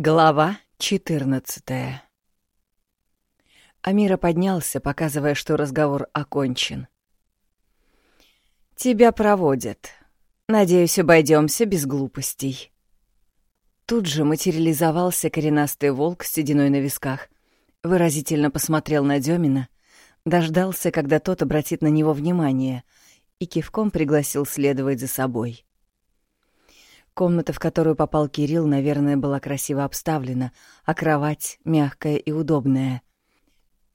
Глава 14 Амира поднялся, показывая, что разговор окончен. «Тебя проводят. Надеюсь, обойдемся без глупостей». Тут же материализовался коренастый волк с сединой на висках, выразительно посмотрел на Демина, дождался, когда тот обратит на него внимание, и кивком пригласил следовать за собой. Комната, в которую попал Кирилл, наверное, была красиво обставлена, а кровать мягкая и удобная.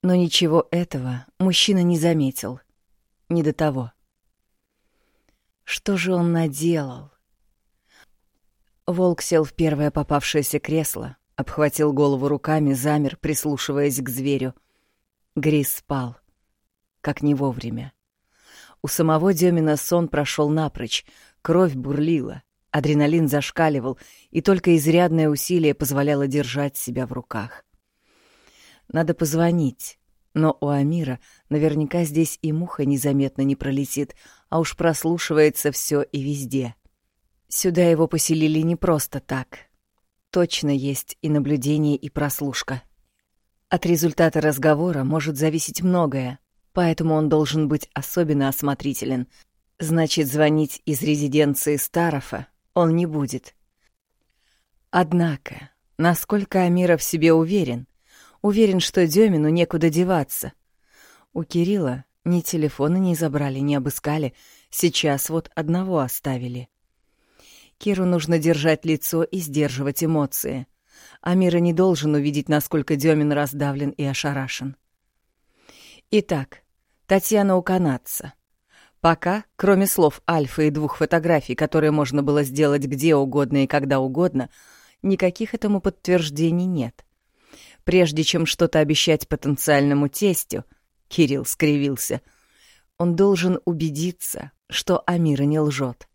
Но ничего этого мужчина не заметил. Не до того. Что же он наделал? Волк сел в первое попавшееся кресло, обхватил голову руками, замер, прислушиваясь к зверю. Грис спал. Как не вовремя. У самого Демина сон прошел напрочь, кровь бурлила, Адреналин зашкаливал, и только изрядное усилие позволяло держать себя в руках. Надо позвонить, но у Амира наверняка здесь и муха незаметно не пролетит, а уж прослушивается все и везде. Сюда его поселили не просто так. Точно есть и наблюдение, и прослушка. От результата разговора может зависеть многое, поэтому он должен быть особенно осмотрителен. Значит, звонить из резиденции Старофа он не будет. Однако, насколько Амиров в себе уверен, уверен, что Демину некуда деваться. У Кирилла ни телефона не забрали, не обыскали, сейчас вот одного оставили. Киру нужно держать лицо и сдерживать эмоции. Амира не должен увидеть, насколько Демин раздавлен и ошарашен. Итак, Татьяна у канадца. Пока, кроме слов Альфа и двух фотографий, которые можно было сделать где угодно и когда угодно, никаких этому подтверждений нет. Прежде чем что-то обещать потенциальному тестю, Кирилл скривился, он должен убедиться, что Амира не лжет.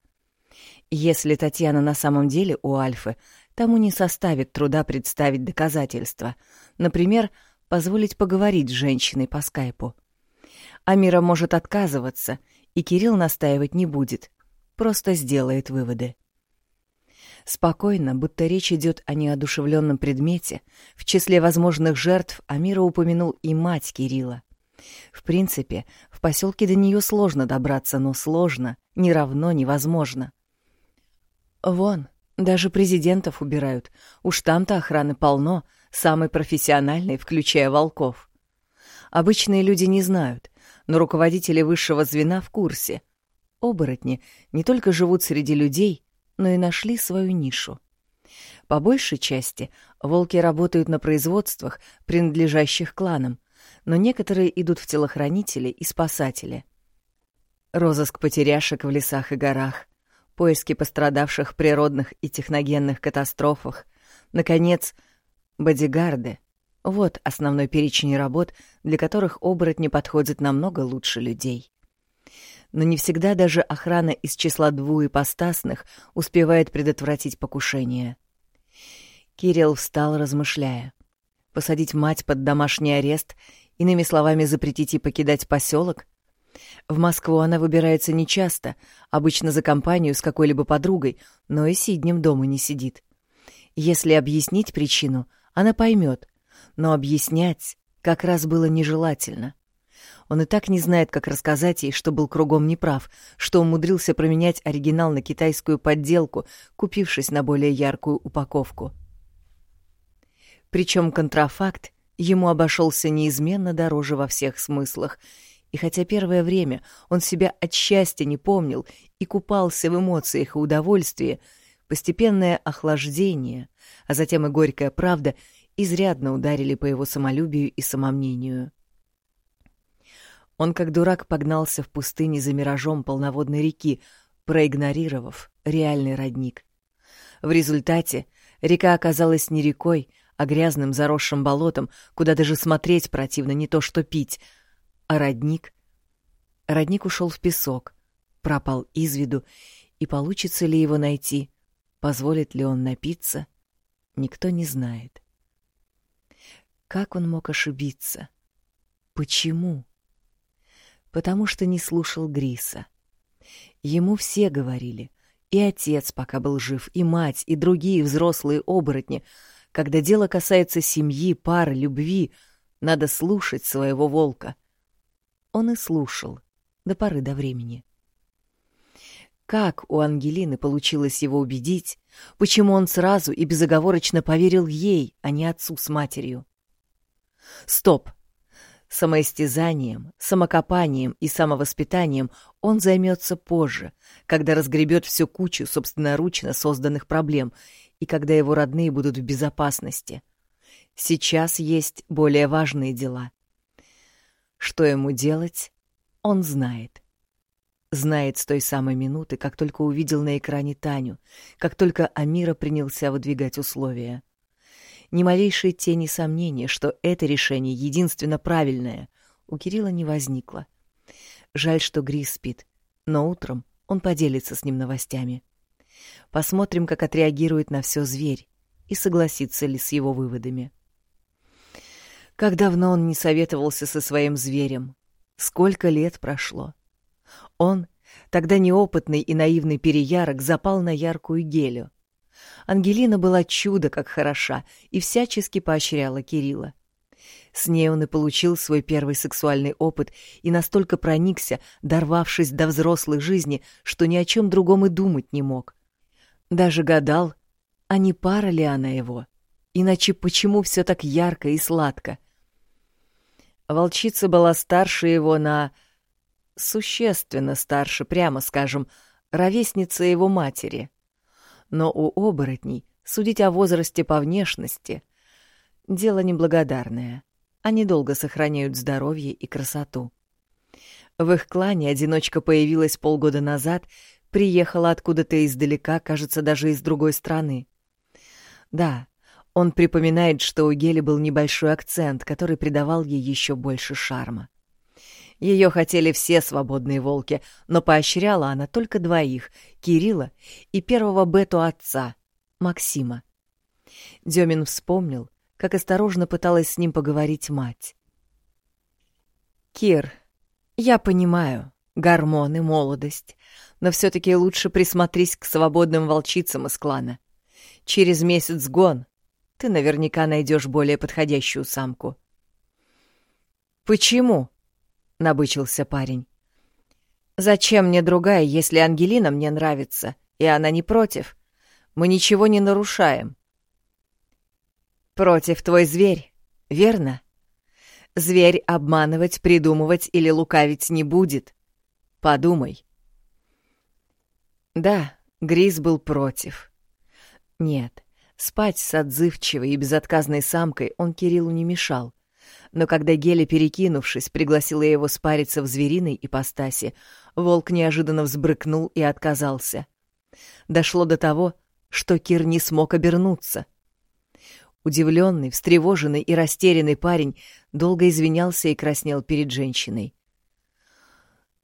Если Татьяна на самом деле у Альфы, тому не составит труда представить доказательства. Например, позволить поговорить с женщиной по скайпу. Амира может отказываться — и Кирилл настаивать не будет, просто сделает выводы. Спокойно, будто речь идет о неодушевленном предмете, в числе возможных жертв Амира упомянул и мать Кирилла. В принципе, в поселке до нее сложно добраться, но сложно, не равно невозможно. Вон, даже президентов убирают. Уж там-то охраны полно, самой профессиональной, включая волков. Обычные люди не знают, но руководители высшего звена в курсе. Оборотни не только живут среди людей, но и нашли свою нишу. По большей части волки работают на производствах, принадлежащих кланам, но некоторые идут в телохранители и спасатели. Розыск потеряшек в лесах и горах, поиски пострадавших в природных и техногенных катастрофах, наконец, бодигарды, вот основной перечень работ, для которых оборотни подходят намного лучше людей. Но не всегда даже охрана из числа двуепостасных успевает предотвратить покушение. Кирилл встал, размышляя. Посадить мать под домашний арест, иными словами, запретить ей покидать поселок? В Москву она выбирается нечасто, обычно за компанию с какой-либо подругой, но и сиднем дома не сидит. Если объяснить причину, она поймет, но объяснять как раз было нежелательно. Он и так не знает, как рассказать ей, что был кругом неправ, что умудрился променять оригинал на китайскую подделку, купившись на более яркую упаковку. Причем контрафакт ему обошелся неизменно дороже во всех смыслах, и хотя первое время он себя от счастья не помнил и купался в эмоциях и удовольствии, постепенное охлаждение, а затем и горькая правда — изрядно ударили по его самолюбию и самомнению. Он как дурак погнался в пустыне за миражом полноводной реки, проигнорировав реальный родник. В результате река оказалась не рекой, а грязным заросшим болотом, куда даже смотреть противно, не то что пить. А родник? Родник ушел в песок, пропал из виду, и получится ли его найти, позволит ли он напиться, никто не знает. Как он мог ошибиться? Почему? Потому что не слушал Гриса. Ему все говорили, и отец, пока был жив, и мать, и другие взрослые оборотни. Когда дело касается семьи, пары, любви, надо слушать своего волка. Он и слушал до поры до времени. Как у Ангелины получилось его убедить, почему он сразу и безоговорочно поверил ей, а не отцу с матерью? Стоп! Самоистязанием, самокопанием и самовоспитанием он займется позже, когда разгребет всю кучу собственноручно созданных проблем и когда его родные будут в безопасности. Сейчас есть более важные дела. Что ему делать, он знает. Знает с той самой минуты, как только увидел на экране Таню, как только Амира принялся выдвигать условия ни малейшей тени сомнения, что это решение единственно правильное, у Кирилла не возникло. Жаль, что Грис спит, но утром он поделится с ним новостями. Посмотрим, как отреагирует на все зверь и согласится ли с его выводами. Как давно он не советовался со своим зверем, сколько лет прошло. Он, тогда неопытный и наивный переярок, запал на яркую гелю — Ангелина была чудо как хороша и всячески поощряла Кирилла. С ней он и получил свой первый сексуальный опыт и настолько проникся, дорвавшись до взрослой жизни, что ни о чем другом и думать не мог. Даже гадал, а не пара ли она его? Иначе почему все так ярко и сладко? Волчица была старше его на... существенно старше, прямо скажем, ровесница его матери — но у оборотней судить о возрасте по внешности — дело неблагодарное. Они долго сохраняют здоровье и красоту. В их клане одиночка появилась полгода назад, приехала откуда-то издалека, кажется, даже из другой страны. Да, он припоминает, что у Гели был небольшой акцент, который придавал ей еще больше шарма. Ее хотели все свободные волки, но поощряла она только двоих — Кирилла и первого Бету отца, Максима. Демин вспомнил, как осторожно пыталась с ним поговорить мать. «Кир, я понимаю, гормоны, молодость, но все-таки лучше присмотрись к свободным волчицам из клана. Через месяц гон ты наверняка найдешь более подходящую самку». «Почему?» — набычился парень. «Зачем мне другая, если Ангелина мне нравится, и она не против? Мы ничего не нарушаем». «Против твой зверь, верно? Зверь обманывать, придумывать или лукавить не будет. Подумай». Да, Грис был против. Нет, спать с отзывчивой и безотказной самкой он Кириллу не мешал но когда Геля, перекинувшись, пригласила его спариться в звериной ипостаси, волк неожиданно взбрыкнул и отказался. Дошло до того, что Кир не смог обернуться. Удивленный, встревоженный и растерянный парень долго извинялся и краснел перед женщиной.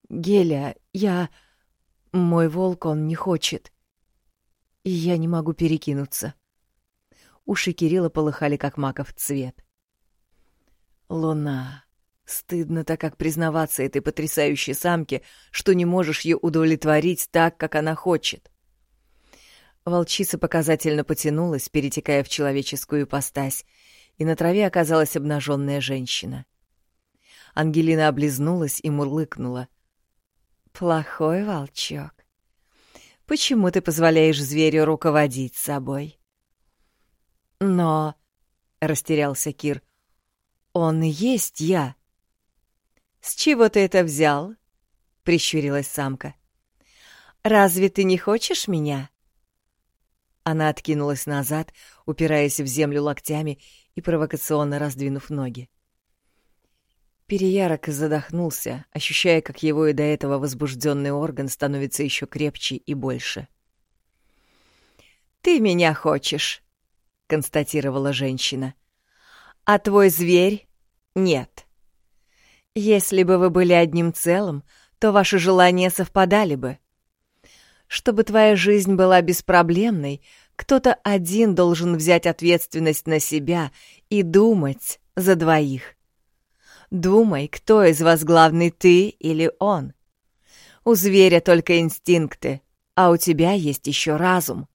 «Геля, я... Мой волк, он не хочет. И я не могу перекинуться». Уши Кирилла полыхали, как маков цвет. Луна. Стыдно так как признаваться этой потрясающей самке, что не можешь ее удовлетворить так, как она хочет. Волчица показательно потянулась, перетекая в человеческую ипостась, и на траве оказалась обнаженная женщина. Ангелина облизнулась и мурлыкнула. «Плохой волчок. Почему ты позволяешь зверю руководить собой?» «Но...» — растерялся Кир — он и есть я. С чего ты это взял? прищурилась самка. Разве ты не хочешь меня? Она откинулась назад, упираясь в землю локтями и провокационно раздвинув ноги. Переярок задохнулся, ощущая, как его и до этого возбужденный орган становится еще крепче и больше. «Ты меня хочешь», — констатировала женщина а твой зверь — нет. Если бы вы были одним целым, то ваши желания совпадали бы. Чтобы твоя жизнь была беспроблемной, кто-то один должен взять ответственность на себя и думать за двоих. Думай, кто из вас главный, ты или он. У зверя только инстинкты, а у тебя есть еще разум.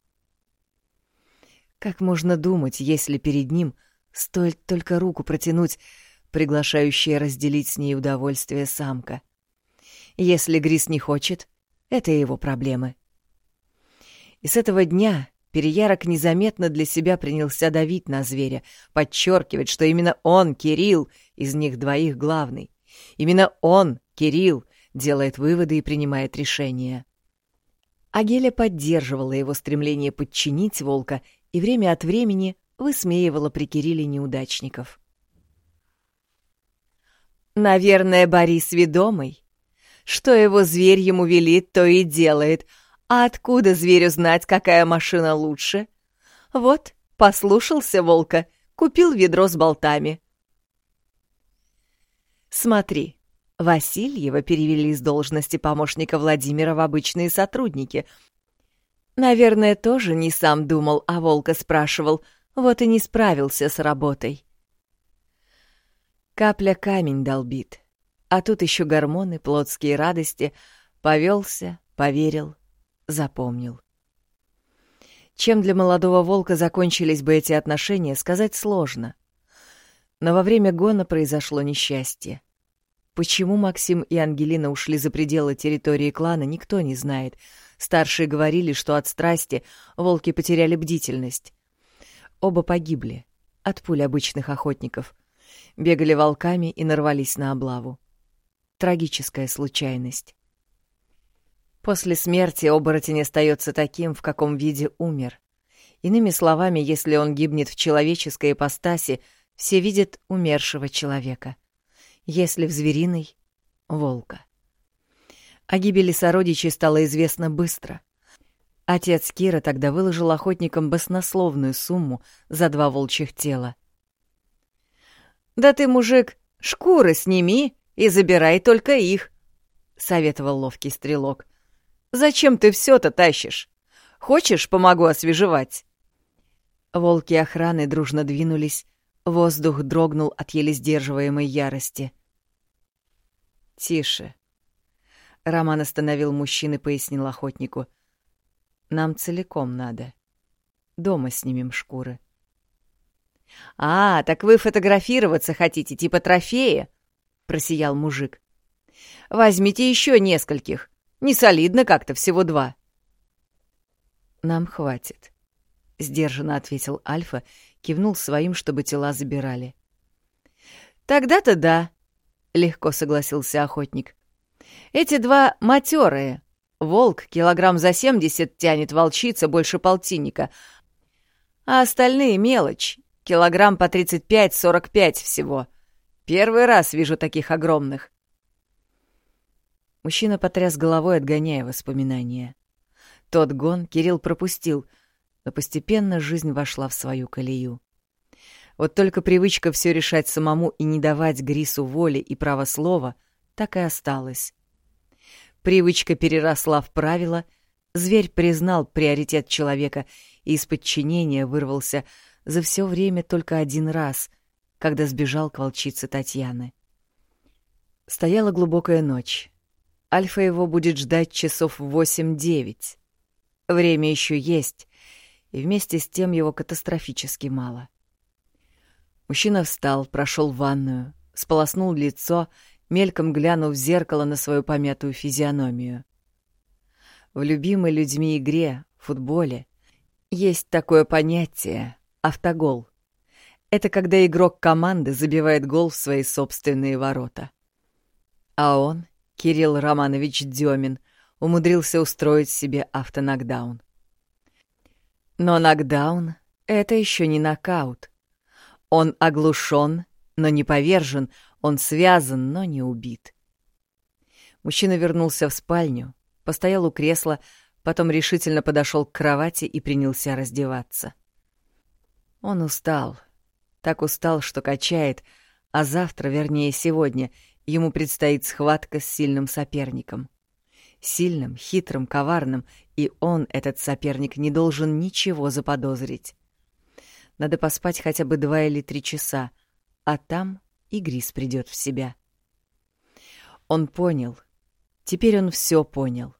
Как можно думать, если перед ним стоит только руку протянуть, приглашающая разделить с ней удовольствие самка? Если Грис не хочет, это его проблемы. И с этого дня Переярок незаметно для себя принялся давить на зверя, подчеркивать, что именно он, Кирилл, из них двоих главный. Именно он, Кирилл, делает выводы и принимает решения. Агеля поддерживала его стремление подчинить волка и время от времени высмеивала при Кирилле неудачников. «Наверное, Борис ведомый. Что его зверь ему велит, то и делает. А откуда зверю знать, какая машина лучше? Вот, послушался волка, купил ведро с болтами. Смотри, Васильева перевели с должности помощника Владимира в обычные сотрудники. Наверное, тоже не сам думал, а волка спрашивал, вот и не справился с работой. Капля камень долбит, а тут еще гормоны, плотские радости. Повелся, поверил, запомнил. Чем для молодого волка закончились бы эти отношения, сказать сложно. Но во время гона произошло несчастье. Почему Максим и Ангелина ушли за пределы территории клана, никто не знает. Старшие говорили, что от страсти волки потеряли бдительность. Оба погибли от пуль обычных охотников. Бегали волками и нарвались на облаву. Трагическая случайность. После смерти оборотень остается таким, в каком виде умер. Иными словами, если он гибнет в человеческой ипостаси, все видят умершего человека — если в звериной — волка. О гибели сородичей стало известно быстро. Отец Кира тогда выложил охотникам баснословную сумму за два волчьих тела. «Да ты, мужик, шкуры сними и забирай только их», — советовал ловкий стрелок. «Зачем ты все-то тащишь? Хочешь, помогу освежевать?» Волки охраны дружно двинулись, воздух дрогнул от еле сдерживаемой ярости. «Тише». Роман остановил мужчин и пояснил охотнику. «Нам целиком надо. Дома снимем шкуры». «А, так вы фотографироваться хотите, типа трофея?» — просиял мужик. «Возьмите еще нескольких. Не солидно как-то, всего два». «Нам хватит», — сдержанно ответил Альфа, кивнул своим, чтобы тела забирали. «Тогда-то да», — легко согласился охотник. «Эти два матерые. Волк килограмм за семьдесят тянет, волчица больше полтинника. А остальные — мелочь. Килограмм по тридцать пять-сорок пять всего. Первый раз вижу таких огромных». Мужчина потряс головой, отгоняя воспоминания. Тот гон Кирилл пропустил, но постепенно жизнь вошла в свою колею. Вот только привычка все решать самому и не давать Грису воли и права слова так и осталась. Привычка переросла в правило, зверь признал приоритет человека и из подчинения вырвался за все время только один раз, когда сбежал к волчице Татьяны. Стояла глубокая ночь. Альфа его будет ждать часов восемь-девять. Время еще есть, и вместе с тем его катастрофически мало. Мужчина встал, прошел в ванную, сполоснул лицо, мельком глянув в зеркало на свою помятую физиономию. В любимой людьми игре, футболе, есть такое понятие — автогол. Это когда игрок команды забивает гол в свои собственные ворота. А он, Кирилл Романович Демин, умудрился устроить себе автонокдаун. Но нокдаун — это еще не нокаут. Он оглушен, но не повержен, он связан, но не убит. Мужчина вернулся в спальню, постоял у кресла, потом решительно подошел к кровати и принялся раздеваться. Он устал, так устал, что качает, а завтра, вернее сегодня, ему предстоит схватка с сильным соперником. Сильным, хитрым, коварным, и он, этот соперник, не должен ничего заподозрить. Надо поспать хотя бы два или три часа, а там и Грис придет в себя. Он понял. Теперь он все понял.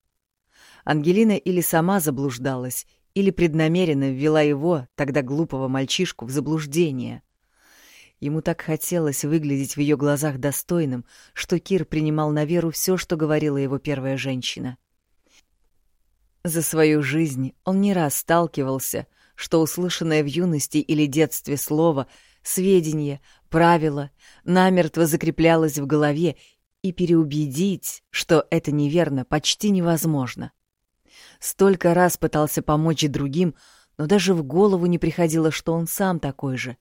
Ангелина или сама заблуждалась, или преднамеренно ввела его, тогда глупого мальчишку, в заблуждение. Ему так хотелось выглядеть в ее глазах достойным, что Кир принимал на веру все, что говорила его первая женщина. За свою жизнь он не раз сталкивался, что услышанное в юности или детстве слово, сведения, правило намертво закреплялось в голове, и переубедить, что это неверно, почти невозможно. Столько раз пытался помочь другим, но даже в голову не приходило, что он сам такой же.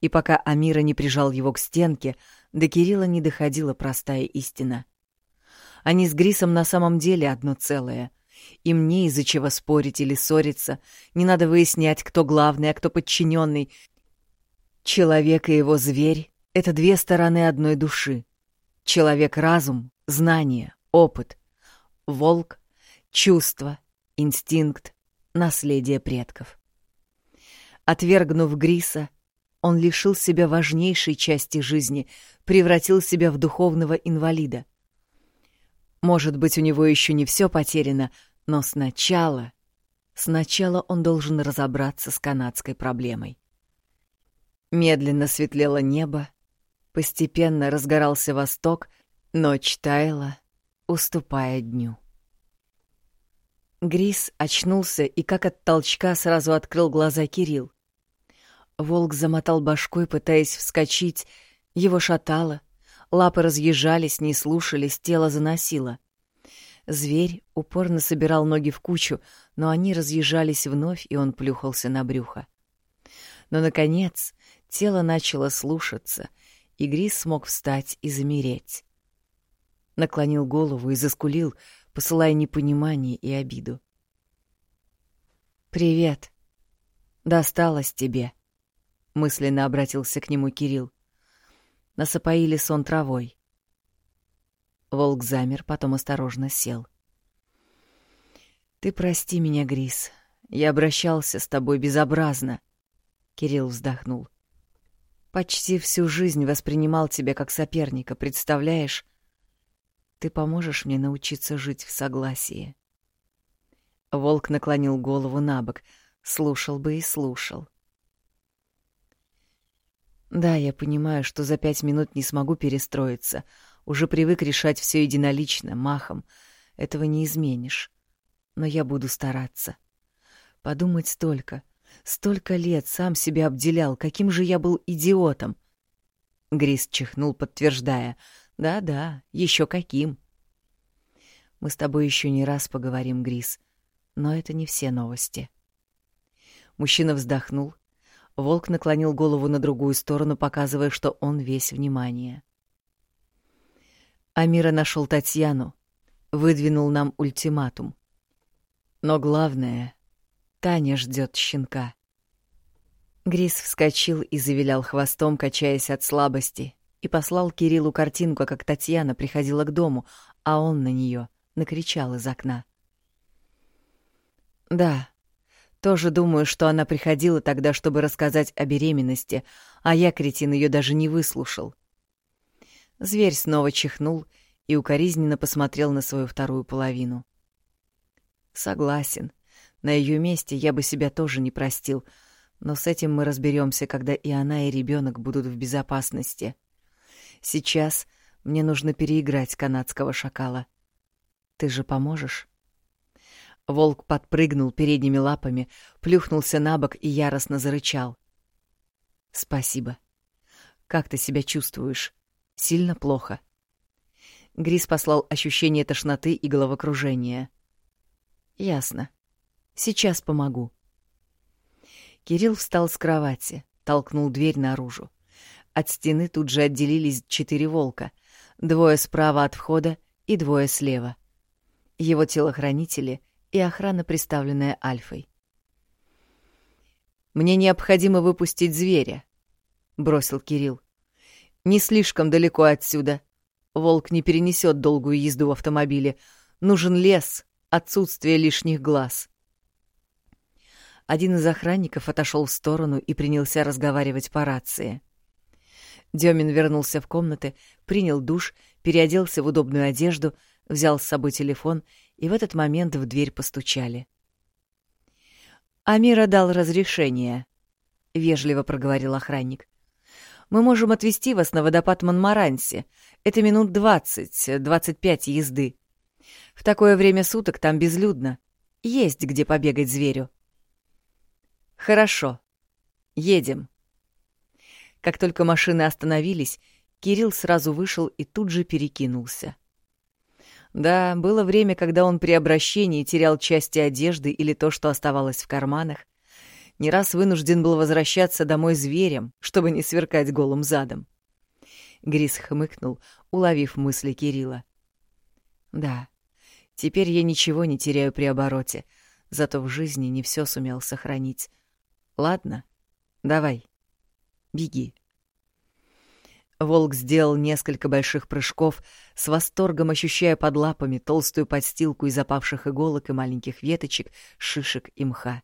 И пока Амира не прижал его к стенке, до Кирилла не доходила простая истина. Они с Грисом на самом деле одно целое. Им не из-за чего спорить или ссориться, не надо выяснять, кто главный, а кто подчиненный. Человек и его зверь — это две стороны одной души. Человек — разум, знание, опыт. Волк чувство, инстинкт, наследие предков. Отвергнув Гриса, он лишил себя важнейшей части жизни, превратил себя в духовного инвалида. Может быть, у него еще не все потеряно, но сначала... Сначала он должен разобраться с канадской проблемой. Медленно светлело небо, постепенно разгорался восток, ночь таяла, уступая дню. Грис очнулся и как от толчка сразу открыл глаза Кирилл. Волк замотал башкой, пытаясь вскочить. Его шатало. Лапы разъезжались, не слушались, тело заносило. Зверь упорно собирал ноги в кучу, но они разъезжались вновь, и он плюхался на брюхо. Но, наконец, тело начало слушаться, и Грис смог встать и замереть. Наклонил голову и заскулил, посылая непонимание и обиду. «Привет. Досталось тебе», — мысленно обратился к нему Кирилл. Насопоили сон травой. Волк замер, потом осторожно сел. «Ты прости меня, Грис. Я обращался с тобой безобразно», — Кирилл вздохнул. «Почти всю жизнь воспринимал тебя как соперника, представляешь? Ты поможешь мне научиться жить в согласии. Волк наклонил голову на бок, слушал бы и слушал. Да, я понимаю, что за пять минут не смогу перестроиться. Уже привык решать все единолично, махом. Этого не изменишь. Но я буду стараться. Подумать столько. Столько лет сам себя обделял. Каким же я был идиотом. Грис чихнул, подтверждая — да-да, еще каким. Мы с тобой еще не раз поговорим, Грис, но это не все новости. Мужчина вздохнул. Волк наклонил голову на другую сторону, показывая, что он весь внимание. Амира нашел Татьяну, выдвинул нам ультиматум. Но главное, Таня ждет щенка. Грис вскочил и завилял хвостом, качаясь от слабости, и послал Кириллу картинку, как Татьяна приходила к дому, а он на нее накричал из окна. «Да, тоже думаю, что она приходила тогда, чтобы рассказать о беременности, а я, кретин, ее даже не выслушал». Зверь снова чихнул и укоризненно посмотрел на свою вторую половину. «Согласен. На ее месте я бы себя тоже не простил, но с этим мы разберемся, когда и она, и ребенок будут в безопасности». Сейчас мне нужно переиграть канадского шакала. Ты же поможешь?» Волк подпрыгнул передними лапами, плюхнулся на бок и яростно зарычал. «Спасибо. Как ты себя чувствуешь? Сильно плохо?» Грис послал ощущение тошноты и головокружения. «Ясно. Сейчас помогу». Кирилл встал с кровати, толкнул дверь наружу. От стены тут же отделились четыре волка. Двое справа от входа и двое слева. Его телохранители и охрана, представленная Альфой. «Мне необходимо выпустить зверя», — бросил Кирилл. «Не слишком далеко отсюда. Волк не перенесет долгую езду в автомобиле. Нужен лес, отсутствие лишних глаз». Один из охранников отошел в сторону и принялся разговаривать по рации. Демин вернулся в комнаты, принял душ, переоделся в удобную одежду, взял с собой телефон, и в этот момент в дверь постучали. Амира дал разрешение, — вежливо проговорил охранник. Мы можем отвезти вас на водопад Монмаранси. Это минут двадцать-двадцать пять езды. В такое время суток там безлюдно. Есть где побегать зверю. Хорошо. Едем. Как только машины остановились, Кирилл сразу вышел и тут же перекинулся. Да, было время, когда он при обращении терял части одежды или то, что оставалось в карманах. Не раз вынужден был возвращаться домой зверем, чтобы не сверкать голым задом. Грис хмыкнул, уловив мысли Кирилла. Да, теперь я ничего не теряю при обороте, зато в жизни не все сумел сохранить. Ладно, давай, беги. Волк сделал несколько больших прыжков, с восторгом ощущая под лапами толстую подстилку из опавших иголок и маленьких веточек, шишек и мха.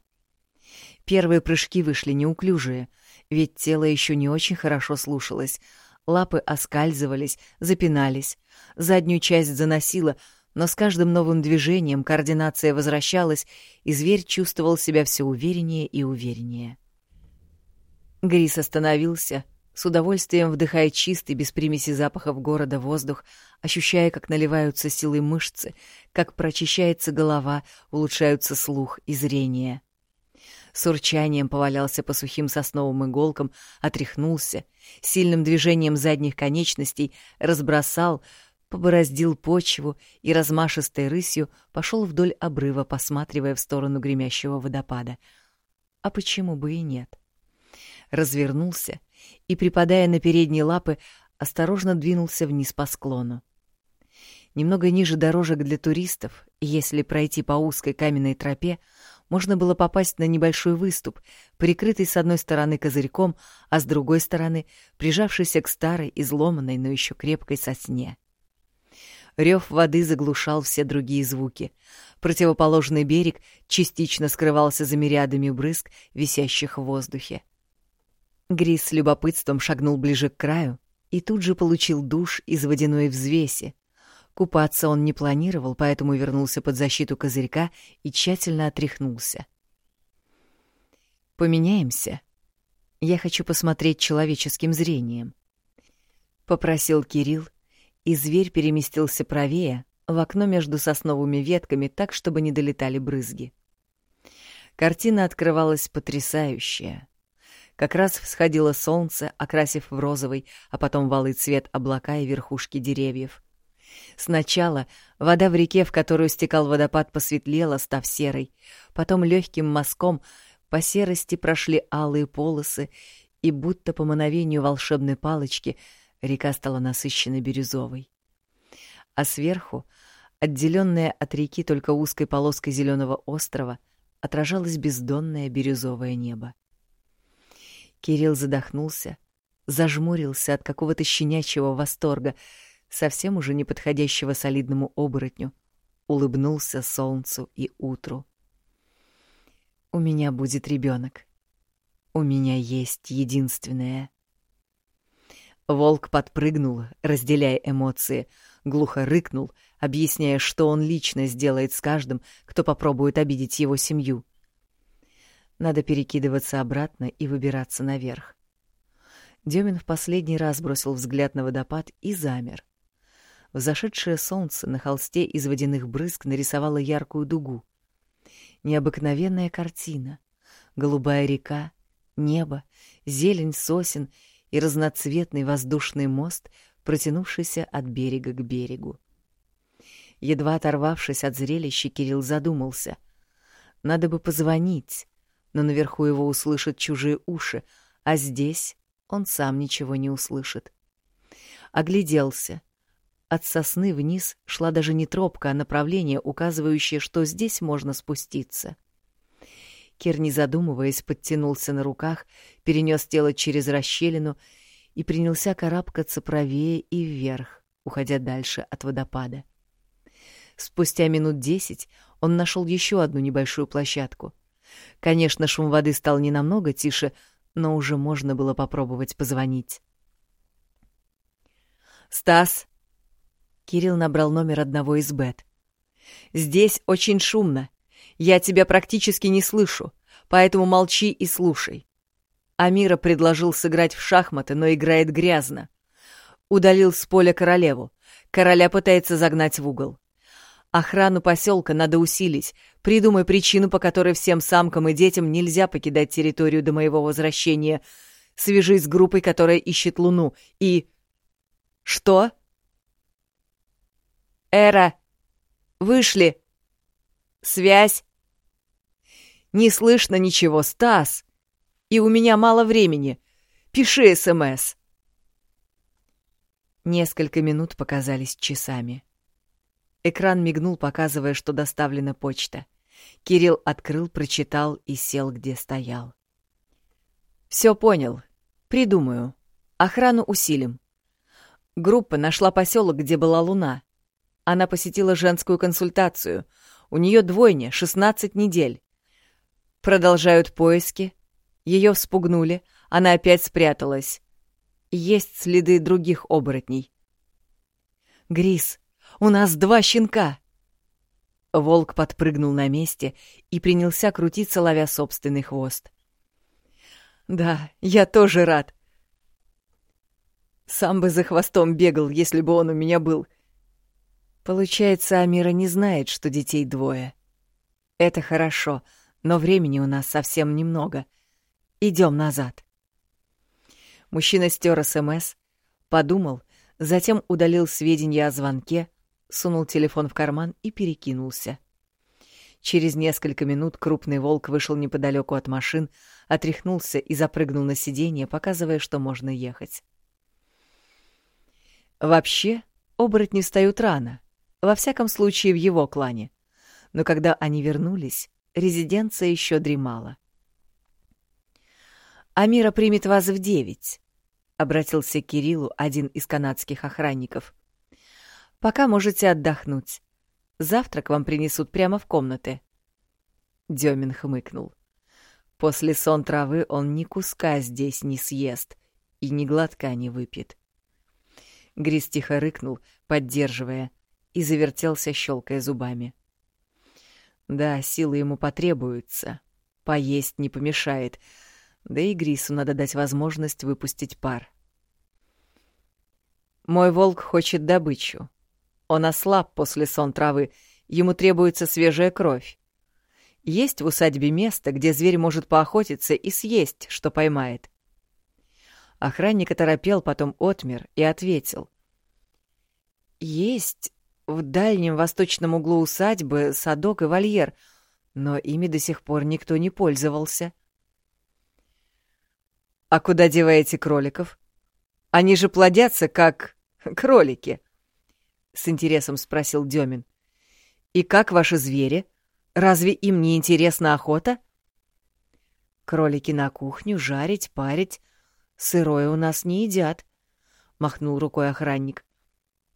Первые прыжки вышли неуклюжие, ведь тело еще не очень хорошо слушалось. Лапы оскальзывались, запинались, заднюю часть заносило, но с каждым новым движением координация возвращалась, и зверь чувствовал себя все увереннее и увереннее. Грис остановился — с удовольствием вдыхая чистый, без примеси запахов города воздух, ощущая, как наливаются силой мышцы, как прочищается голова, улучшаются слух и зрение. С урчанием повалялся по сухим сосновым иголкам, отряхнулся, сильным движением задних конечностей разбросал, побороздил почву и размашистой рысью пошел вдоль обрыва, посматривая в сторону гремящего водопада. А почему бы и нет? Развернулся и, припадая на передние лапы, осторожно двинулся вниз по склону. Немного ниже дорожек для туристов, если пройти по узкой каменной тропе, можно было попасть на небольшой выступ, прикрытый с одной стороны козырьком, а с другой стороны прижавшийся к старой, изломанной, но еще крепкой сосне. Рев воды заглушал все другие звуки. Противоположный берег частично скрывался за мириадами брызг, висящих в воздухе. Грис с любопытством шагнул ближе к краю и тут же получил душ из водяной взвеси. Купаться он не планировал, поэтому вернулся под защиту козырька и тщательно отряхнулся. «Поменяемся. Я хочу посмотреть человеческим зрением», — попросил Кирилл, и зверь переместился правее, в окно между сосновыми ветками так, чтобы не долетали брызги. Картина открывалась потрясающая. Как раз всходило солнце, окрасив в розовый, а потом в алый цвет облака и верхушки деревьев. Сначала вода в реке, в которую стекал водопад, посветлела, став серой. Потом легким мазком по серости прошли алые полосы, и будто по мановению волшебной палочки река стала насыщенной бирюзовой. А сверху, отделенная от реки только узкой полоской зеленого острова, отражалось бездонное бирюзовое небо. Кирилл задохнулся, зажмурился от какого-то щенячьего восторга, совсем уже не подходящего солидному оборотню, улыбнулся солнцу и утру. «У меня будет ребенок. У меня есть единственное». Волк подпрыгнул, разделяя эмоции, глухо рыкнул, объясняя, что он лично сделает с каждым, кто попробует обидеть его семью — надо перекидываться обратно и выбираться наверх. Демин в последний раз бросил взгляд на водопад и замер. Взошедшее солнце на холсте из водяных брызг нарисовало яркую дугу. Необыкновенная картина. Голубая река, небо, зелень сосен и разноцветный воздушный мост, протянувшийся от берега к берегу. Едва оторвавшись от зрелища, Кирилл задумался. Надо бы позвонить, но наверху его услышат чужие уши, а здесь он сам ничего не услышит. Огляделся. От сосны вниз шла даже не тропка, а направление, указывающее, что здесь можно спуститься. Кир, не задумываясь, подтянулся на руках, перенес тело через расщелину и принялся карабкаться правее и вверх, уходя дальше от водопада. Спустя минут десять он нашел еще одну небольшую площадку — Конечно, шум воды стал не намного тише, но уже можно было попробовать позвонить. «Стас!» Кирилл набрал номер одного из бет. «Здесь очень шумно. Я тебя практически не слышу. поэтому молчи и слушай. Амира предложил сыграть в шахматы, но играет грязно. Удалил с поля королеву. Короля пытается загнать в угол. Охрану поселка надо усилить. Придумай причину, по которой всем самкам и детям нельзя покидать территорию до моего возвращения. Свяжись с группой, которая ищет Луну. И... Что? Эра! Вышли! Связь! Не слышно ничего, Стас! И у меня мало времени. Пиши СМС. Несколько минут показались часами. Экран мигнул, показывая, что доставлена почта. Кирилл открыл, прочитал и сел, где стоял. «Все понял. Придумаю. Охрану усилим. Группа нашла поселок, где была луна. Она посетила женскую консультацию. У нее двойня, 16 недель. Продолжают поиски. Ее вспугнули. Она опять спряталась. Есть следы других оборотней. «Грис, у нас два щенка!» Волк подпрыгнул на месте и принялся крутиться, ловя собственный хвост. «Да, я тоже рад. Сам бы за хвостом бегал, если бы он у меня был. Получается, Амира не знает, что детей двое. Это хорошо, но времени у нас совсем немного. Идем назад». Мужчина стер СМС, подумал, затем удалил сведения о звонке, сунул телефон в карман и перекинулся. Через несколько минут крупный волк вышел неподалеку от машин, отряхнулся и запрыгнул на сиденье, показывая, что можно ехать. Вообще, оборотни встают рано, во всяком случае в его клане. Но когда они вернулись, резиденция еще дремала. «Амира примет вас в девять», — обратился к Кириллу один из канадских охранников. «Пока можете отдохнуть. Завтра к вам принесут прямо в комнаты». Демин хмыкнул. После сон травы он ни куска здесь не съест и ни глотка не выпьет. Грис тихо рыкнул, поддерживая, и завертелся, щелкая зубами. Да, силы ему потребуются. Поесть не помешает — да и Грису надо дать возможность выпустить пар. Мой волк хочет добычу. Он ослаб после сон травы, ему требуется свежая кровь. Есть в усадьбе место, где зверь может поохотиться и съесть, что поймает. Охранник оторопел, потом отмер и ответил. «Есть в дальнем восточном углу усадьбы садок и вольер, но ими до сих пор никто не пользовался». «А куда деваете кроликов? Они же плодятся, как кролики», — с интересом спросил Демин. «И как ваши звери? Разве им не интересна охота?» «Кролики на кухню, жарить, парить. Сырое у нас не едят», — махнул рукой охранник.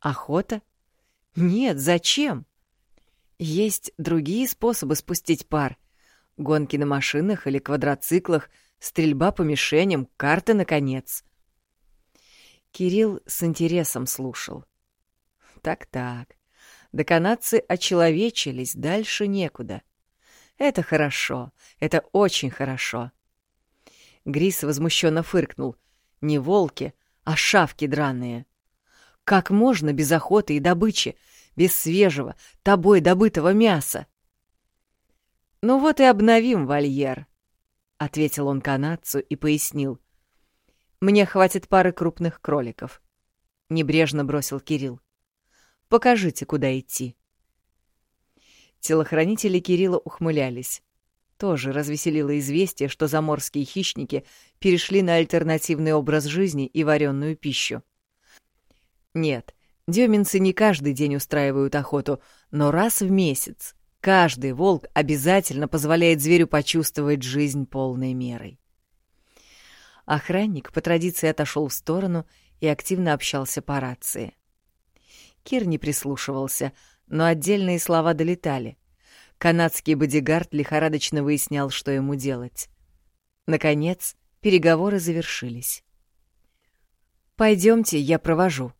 «Охота? Нет, зачем? Есть другие способы спустить пар. Гонки на машинах или квадроциклах — Стрельба по мишеням, карты, наконец. Кирилл с интересом слушал. Так-так, да канадцы очеловечились, дальше некуда. Это хорошо, это очень хорошо. Грис возмущенно фыркнул. Не волки, а шавки драные. Как можно без охоты и добычи, без свежего, тобой добытого мяса? Ну вот и обновим вольер ответил он канадцу и пояснил. Мне хватит пары крупных кроликов. Небрежно бросил Кирилл. Покажите, куда идти. Телохранители Кирилла ухмылялись. Тоже развеселило известие, что заморские хищники перешли на альтернативный образ жизни и вареную пищу. Нет, дёминцы не каждый день устраивают охоту, но раз в месяц Каждый волк обязательно позволяет зверю почувствовать жизнь полной мерой. Охранник по традиции отошел в сторону и активно общался по рации. Кир не прислушивался, но отдельные слова долетали. Канадский бодигард лихорадочно выяснял, что ему делать. Наконец, переговоры завершились. «Пойдемте, я провожу».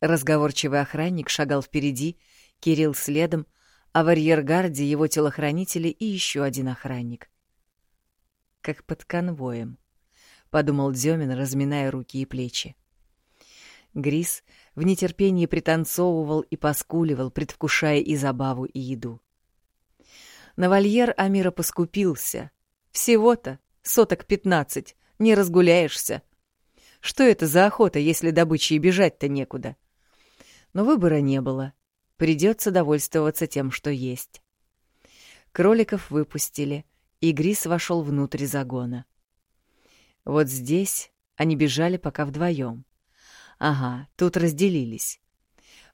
Разговорчивый охранник шагал впереди, Кирилл следом, а в арьергарде его телохранители и еще один охранник. как под конвоем, — подумал Демин, разминая руки и плечи. Грис в нетерпении пританцовывал и поскуливал, предвкушая и забаву, и еду. На вольер Амира поскупился. Всего-то соток пятнадцать, не разгуляешься. Что это за охота, если добычи и бежать-то некуда? Но выбора не было. Придется довольствоваться тем, что есть. Кроликов выпустили, и Грис вошел внутрь загона. Вот здесь они бежали пока вдвоем. Ага, тут разделились.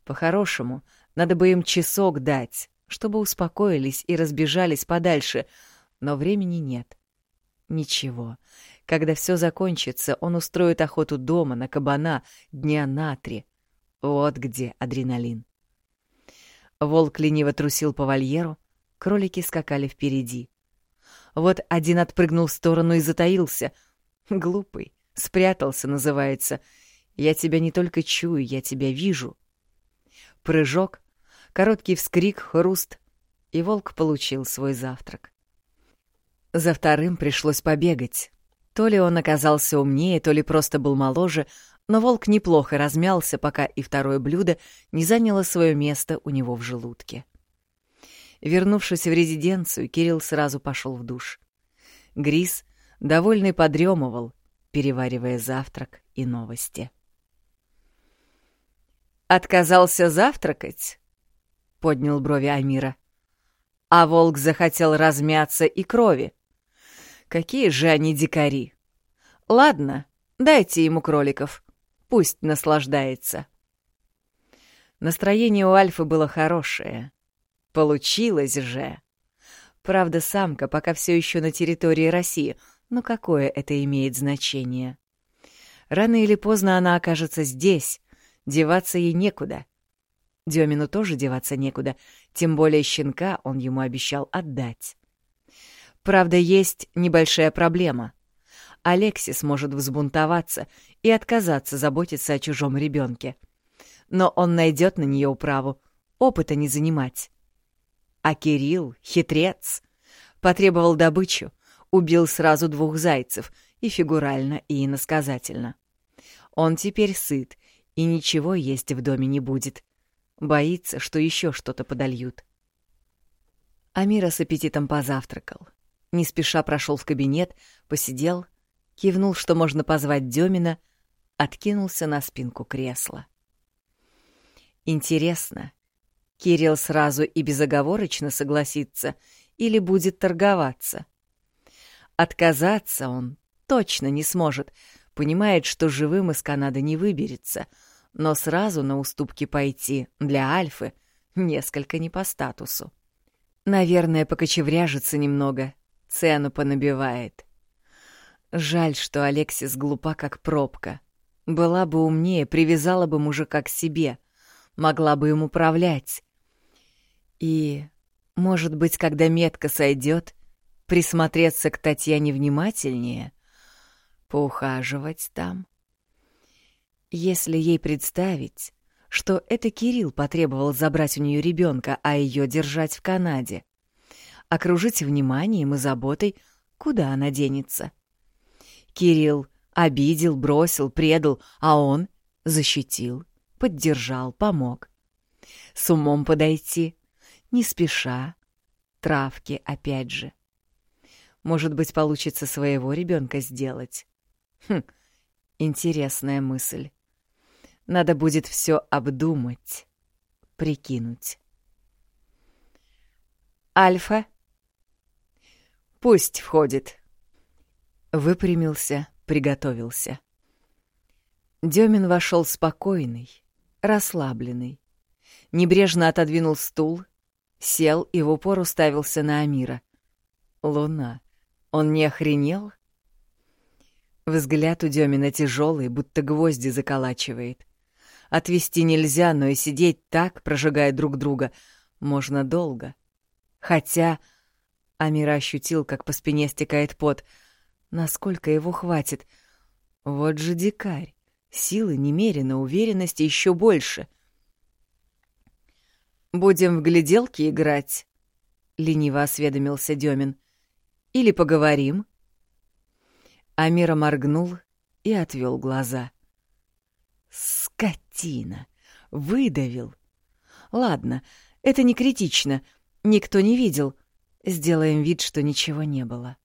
По-хорошему, надо бы им часок дать, чтобы успокоились и разбежались подальше, но времени нет. Ничего. Когда все закончится, он устроит охоту дома на кабана дня на три. Вот где адреналин. Волк лениво трусил по вольеру, кролики скакали впереди. Вот один отпрыгнул в сторону и затаился. Глупый, спрятался, называется — я тебя не только чую, я тебя вижу. Прыжок, короткий вскрик, хруст, и волк получил свой завтрак. За вторым пришлось побегать. То ли он оказался умнее, то ли просто был моложе, но волк неплохо размялся, пока и второе блюдо не заняло свое место у него в желудке. Вернувшись в резиденцию, Кирилл сразу пошел в душ. Грис, довольный, подремывал, переваривая завтрак и новости. «Отказался завтракать?» — поднял брови Амира. «А волк захотел размяться и крови. Какие же они дикари! Ладно, дайте ему кроликов, пусть наслаждается». Настроение у Альфы было хорошее. Получилось же. Правда, самка пока все еще на территории России, но какое это имеет значение? Рано или поздно она окажется здесь, Деваться ей некуда. Демину тоже деваться некуда, тем более щенка он ему обещал отдать. Правда, есть небольшая проблема. Алексис может взбунтоваться и отказаться заботиться о чужом ребенке. Но он найдет на нее управу, опыта не занимать. А Кирилл, хитрец, потребовал добычу, убил сразу двух зайцев, и фигурально, и иносказательно. Он теперь сыт и ничего есть в доме не будет. Боится, что еще что-то подольют. Амира с аппетитом позавтракал. Не спеша прошел в кабинет, посидел, кивнул, что можно позвать Демина, откинулся на спинку кресла. Интересно, Кирилл сразу и безоговорочно согласится или будет торговаться? Отказаться он точно не сможет, понимает, что живым из Канады не выберется, но сразу на уступки пойти для Альфы несколько не по статусу. Наверное, покочевряжется немного, цену понабивает. Жаль, что Алексис глупа, как пробка. Была бы умнее, привязала бы мужика к себе, могла бы им управлять. И, может быть, когда метка сойдет, присмотреться к Татьяне внимательнее — поухаживать там. Если ей представить, что это Кирилл потребовал забрать у нее ребенка, а ее держать в Канаде, окружить вниманием и заботой, куда она денется. Кирилл обидел, бросил, предал, а он защитил, поддержал, помог. С умом подойти, не спеша, травки опять же. Может быть, получится своего ребенка сделать. Хм, интересная мысль. Надо будет все обдумать, прикинуть. Альфа? Пусть входит. Выпрямился, приготовился. Демин вошел спокойный, расслабленный. Небрежно отодвинул стул, сел и в упор уставился на Амира. Луна. Он не охренел? Взгляд у Демина тяжелый, будто гвозди заколачивает. Отвести нельзя, но и сидеть так, прожигая друг друга, можно долго. Хотя... Амира ощутил, как по спине стекает пот. Насколько его хватит? Вот же дикарь. Силы немерено, уверенности еще больше. «Будем в гляделки играть?» — лениво осведомился Демин. «Или поговорим?» Амира моргнул и отвел глаза. Скотина! Выдавил! Ладно, это не критично, никто не видел. Сделаем вид, что ничего не было.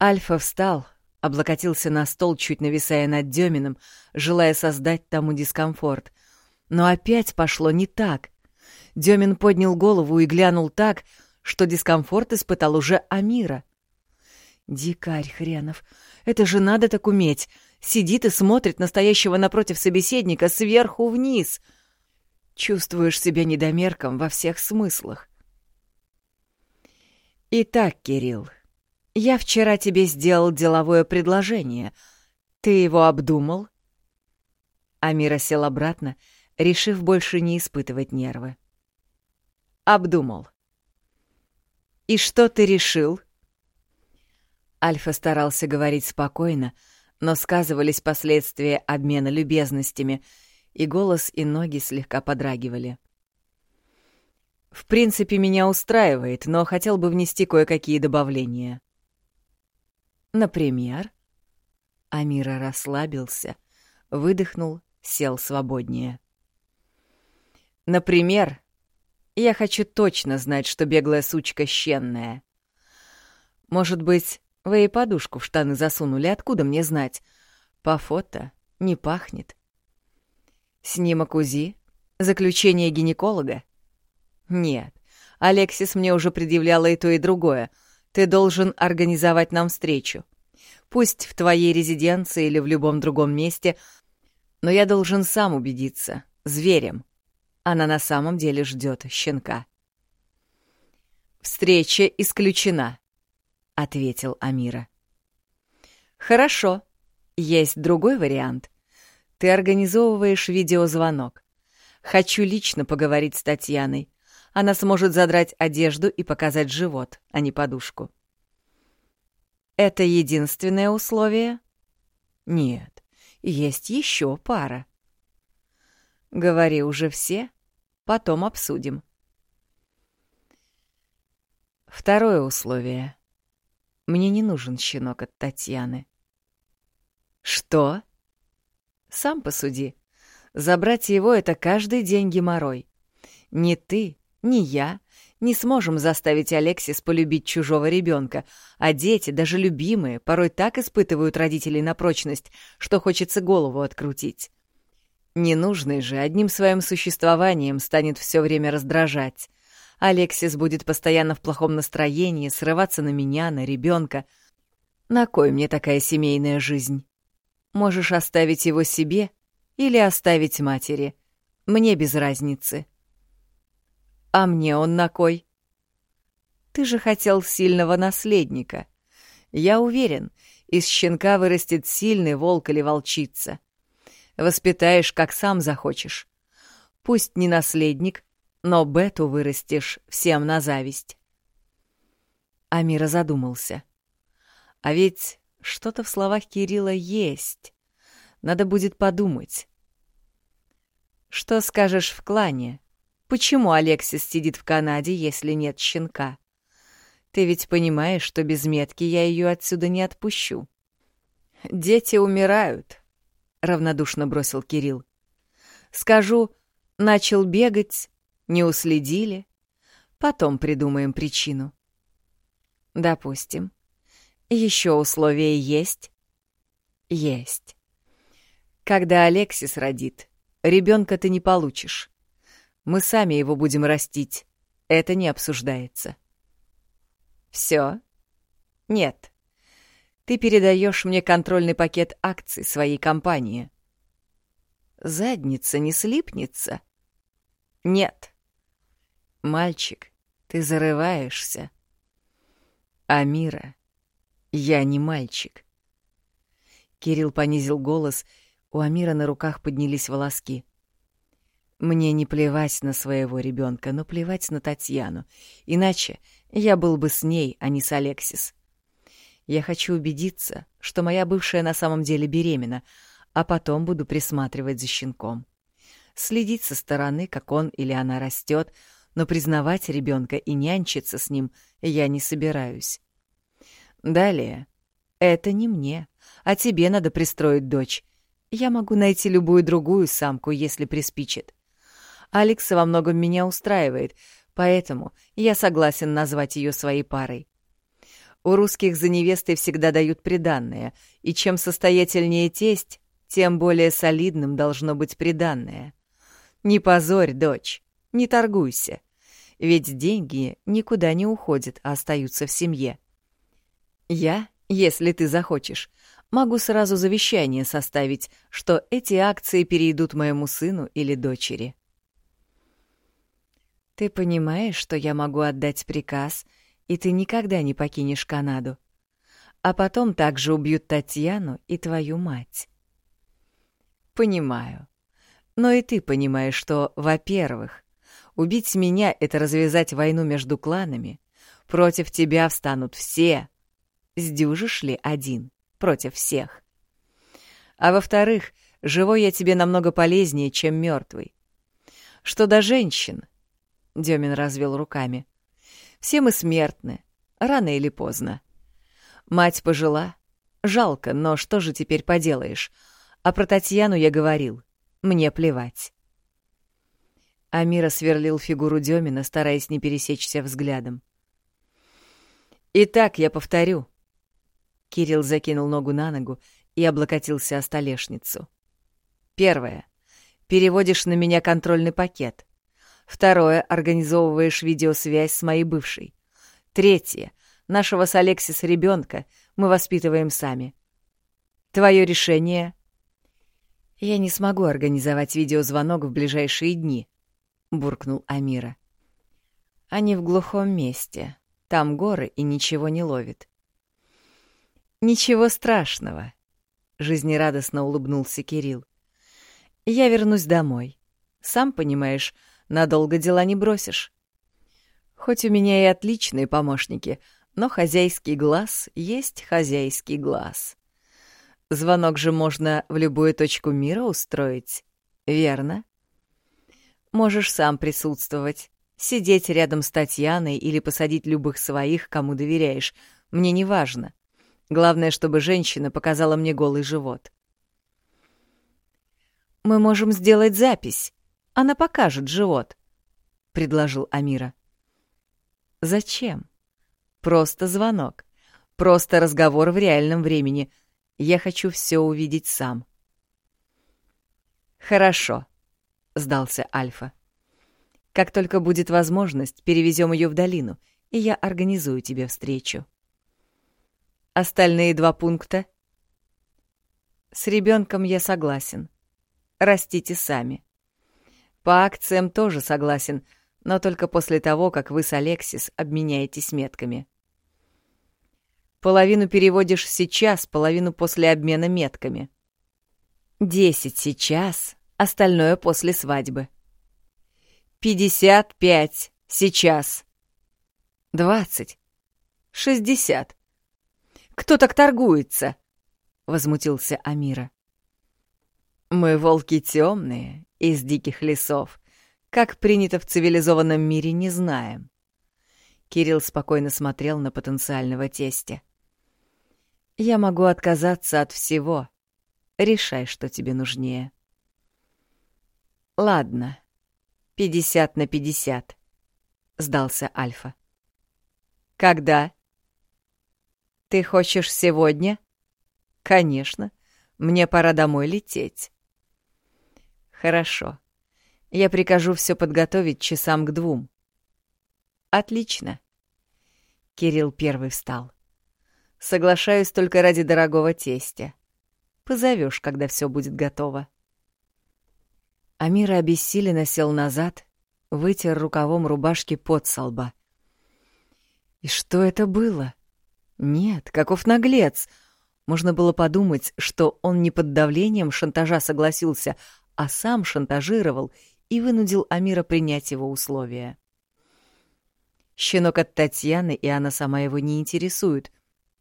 Альфа встал, облокотился на стол, чуть нависая над Демином, желая создать тому дискомфорт. Но опять пошло не так. Демин поднял голову и глянул так, что дискомфорт испытал уже Амира. Дикарь хренов, это же надо так уметь. Сидит и смотрит настоящего напротив собеседника сверху вниз. Чувствуешь себя недомерком во всех смыслах. Итак, Кирилл, я вчера тебе сделал деловое предложение. Ты его обдумал? Амира сел обратно, решив больше не испытывать нервы. Обдумал. И что ты решил? Альфа старался говорить спокойно, но сказывались последствия обмена любезностями, и голос и ноги слегка подрагивали. В принципе, меня устраивает, но хотел бы внести кое-какие добавления. Например, Амира расслабился, выдохнул, сел свободнее. Например, я хочу точно знать, что беглая сучка щенная. Может быть, вы и подушку в штаны засунули, откуда мне знать? По фото не пахнет. Снимок УЗИ? Заключение гинеколога? Нет, Алексис мне уже предъявляла и то, и другое. Ты должен организовать нам встречу. Пусть в твоей резиденции или в любом другом месте, но я должен сам убедиться, зверем. Она на самом деле ждет щенка. Встреча исключена ответил Амира. Хорошо. Есть другой вариант. Ты организовываешь видеозвонок. Хочу лично поговорить с Татьяной. Она сможет задрать одежду и показать живот, а не подушку. Это единственное условие? Нет, есть еще пара. Говори уже все, потом обсудим. Второе условие. Мне не нужен щенок от Татьяны. Что? Сам посуди. Забрать его — это каждый день геморрой. Ни ты, ни я не сможем заставить Алексис полюбить чужого ребенка, а дети, даже любимые, порой так испытывают родителей на прочность, что хочется голову открутить. Ненужный же одним своим существованием станет все время раздражать. Алексис будет постоянно в плохом настроении, срываться на меня, на ребенка. На кой мне такая семейная жизнь? Можешь оставить его себе или оставить матери. Мне без разницы. А мне он на кой? Ты же хотел сильного наследника. Я уверен, из щенка вырастет сильный волк или волчица. Воспитаешь, как сам захочешь. Пусть не наследник, но Бету вырастешь всем на зависть. Амира задумался. А ведь что-то в словах Кирилла есть. Надо будет подумать. Что скажешь в клане? Почему Алексис сидит в Канаде, если нет щенка? Ты ведь понимаешь, что без метки я ее отсюда не отпущу. Дети умирают, равнодушно бросил Кирилл. Скажу, начал бегать, не уследили. Потом придумаем причину. Допустим. Еще условия есть? Есть. Когда Алексис родит, ребенка ты не получишь. Мы сами его будем растить. Это не обсуждается. Все? Нет. Ты передаешь мне контрольный пакет акций своей компании. Задница не слипнется? Нет. «Мальчик, ты зарываешься». «Амира, я не мальчик». Кирилл понизил голос, у Амира на руках поднялись волоски. «Мне не плевать на своего ребенка, но плевать на Татьяну. Иначе я был бы с ней, а не с Алексис. Я хочу убедиться, что моя бывшая на самом деле беременна, а потом буду присматривать за щенком. Следить со стороны, как он или она растет, но признавать ребенка и нянчиться с ним я не собираюсь. Далее. Это не мне, а тебе надо пристроить дочь. Я могу найти любую другую самку, если приспичит. Алекса во многом меня устраивает, поэтому я согласен назвать ее своей парой. У русских за невестой всегда дают приданное, и чем состоятельнее тесть, тем более солидным должно быть приданное. Не позорь, дочь, не торгуйся, ведь деньги никуда не уходят, а остаются в семье. Я, если ты захочешь, могу сразу завещание составить, что эти акции перейдут моему сыну или дочери. Ты понимаешь, что я могу отдать приказ, и ты никогда не покинешь Канаду. А потом также убьют Татьяну и твою мать. Понимаю. Но и ты понимаешь, что, во-первых, убить меня — это развязать войну между кланами. Против тебя встанут все. Сдюжишь ли один против всех? А во-вторых, живой я тебе намного полезнее, чем мертвый. Что до женщин, Демин развел руками. Все мы смертны, рано или поздно. Мать пожила. Жалко, но что же теперь поделаешь? А про Татьяну я говорил. Мне плевать. Амира сверлил фигуру Демина, стараясь не пересечься взглядом. «Итак, я повторю». Кирилл закинул ногу на ногу и облокотился о столешницу. «Первое. Переводишь на меня контрольный пакет. Второе — организовываешь видеосвязь с моей бывшей. Третье — нашего с Алексис ребенка мы воспитываем сами. Твое решение? Я не смогу организовать видеозвонок в ближайшие дни, буркнул Амира. Они в глухом месте. Там горы и ничего не ловит. Ничего страшного, жизнерадостно улыбнулся Кирилл. Я вернусь домой. Сам понимаешь, надолго дела не бросишь. Хоть у меня и отличные помощники, но хозяйский глаз есть хозяйский глаз. Звонок же можно в любую точку мира устроить, верно? Можешь сам присутствовать, сидеть рядом с Татьяной или посадить любых своих, кому доверяешь, мне не важно. Главное, чтобы женщина показала мне голый живот. «Мы можем сделать запись», она покажет живот», — предложил Амира. «Зачем? Просто звонок. Просто разговор в реальном времени. Я хочу все увидеть сам». «Хорошо», — сдался Альфа. «Как только будет возможность, перевезем ее в долину, и я организую тебе встречу». Остальные два пункта? С ребенком я согласен. Растите сами. По акциям тоже согласен, но только после того, как вы с Алексис обменяетесь метками. Половину переводишь сейчас, половину после обмена метками. Десять сейчас, остальное после свадьбы. Пятьдесят пять сейчас. Двадцать. Шестьдесят. Кто так торгуется? Возмутился Амира. Мы волки темные из диких лесов. Как принято в цивилизованном мире, не знаем. Кирилл спокойно смотрел на потенциального тестя. «Я могу отказаться от всего. Решай, что тебе нужнее». «Ладно, пятьдесят на пятьдесят», — сдался Альфа. «Когда?» «Ты хочешь сегодня?» «Конечно. Мне пора домой лететь». Хорошо. Я прикажу все подготовить часам к двум. Отлично. Кирилл первый встал. Соглашаюсь только ради дорогого тестя. Позовешь, когда все будет готово. Амира обессиленно сел назад, вытер рукавом рубашки под со лба. И что это было? Нет, каков наглец! Можно было подумать, что он не под давлением шантажа согласился, а сам шантажировал и вынудил Амира принять его условия. Щенок от Татьяны, и она сама его не интересует.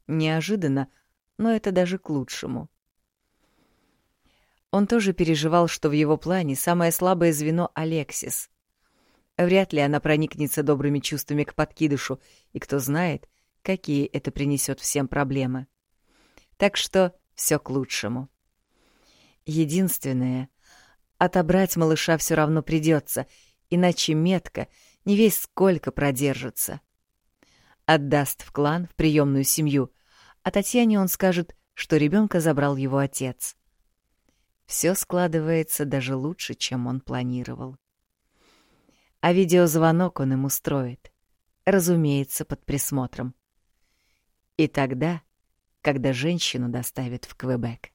Неожиданно, но это даже к лучшему. Он тоже переживал, что в его плане самое слабое звено — Алексис. Вряд ли она проникнется добрыми чувствами к подкидышу, и кто знает, какие это принесет всем проблемы. Так что все к лучшему. Единственное, отобрать малыша все равно придется, иначе метка не весь сколько продержится. Отдаст в клан, в приемную семью, а Татьяне он скажет, что ребенка забрал его отец. Все складывается даже лучше, чем он планировал. А видеозвонок он им устроит, разумеется, под присмотром. И тогда, когда женщину доставят в Квебек.